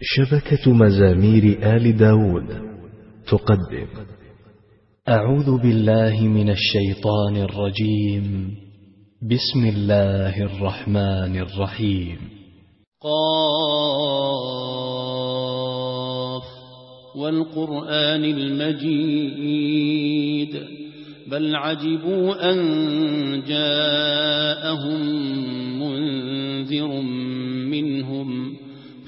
شبكة مزامير آل داود. تقدم. أعوذ بالله من الشيطان الرجيم. بسم الله الرحمن الرحيم. قاف. والقرآن المجيد. بل عجبوا أن جاءهم منذر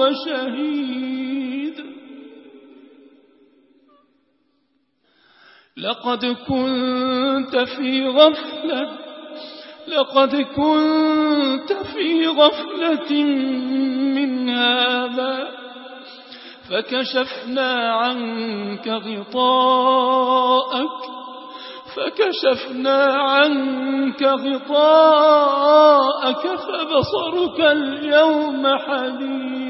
وشهيد لقد كنت في غفلة لقد كنت في غفلة من هذا فكشفنا عنك غطاءك فكشفنا عنك غطاءك فبصرك اليوم حديد۔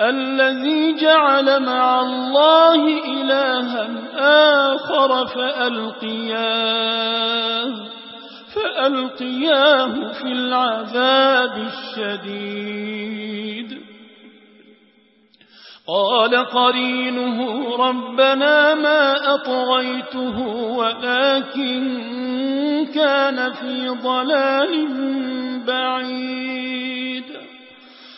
الذي جعل مع الله إلها آخر فألقياه فألقياه في العذاب الشديد. قال قرينه ربنا ما أطغيته ولكن كان في ضلال بعيد.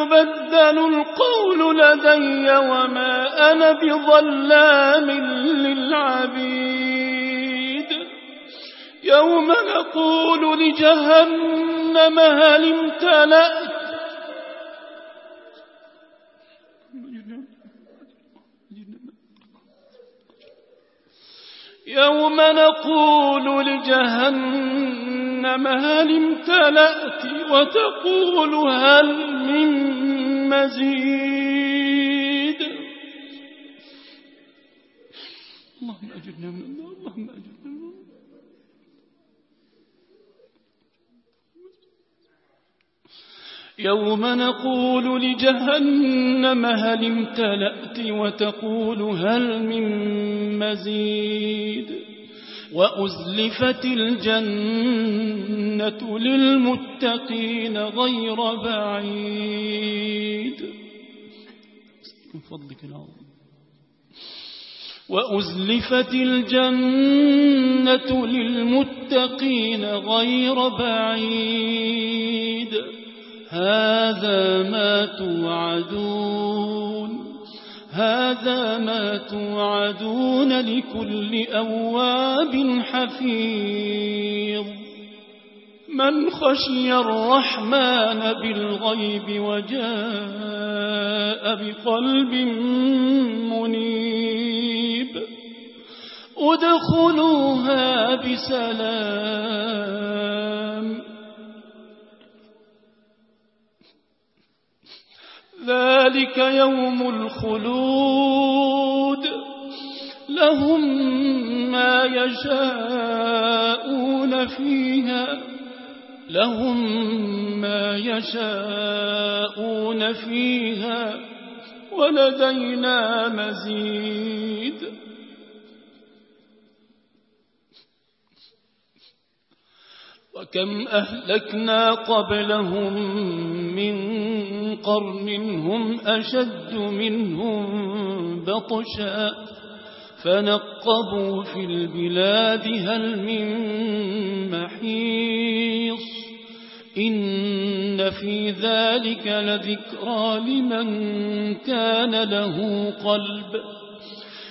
يبدل القول لدي وما أنا بظلام للعبيد. يوم نقول لجهنم هل امتلأت؟ يوم نقول لجهنم هل امتلأت وتقول هل من مزيد؟ اللهم أجرنا من النار اللهم أجرنا من النار. يوم نقول لجهنم هل امتلأت وتقول هل من مزيد؟ وأزلفت الجنة للمتقين غير بعيد. فضلك العظيم وأزلفت الجنة للمتقين غير بعيد. هذا ما توعدون. هذا ما توعدون لكل أواب حفيظ. من خشي الرحمن بالغيب وجاء بقلب منيب. ادخلوها بسلام. ذلك يوم الخلود. لهم ما يشاءون فيها. لهم ما يشاءون فيها. ولدينا مزيد. وكم أهلكنا قبلهم من قرن هم أشد منهم بطشا فنقبوا في البلاد هل من محيص إن في ذلك لذكرى لمن كان له قلب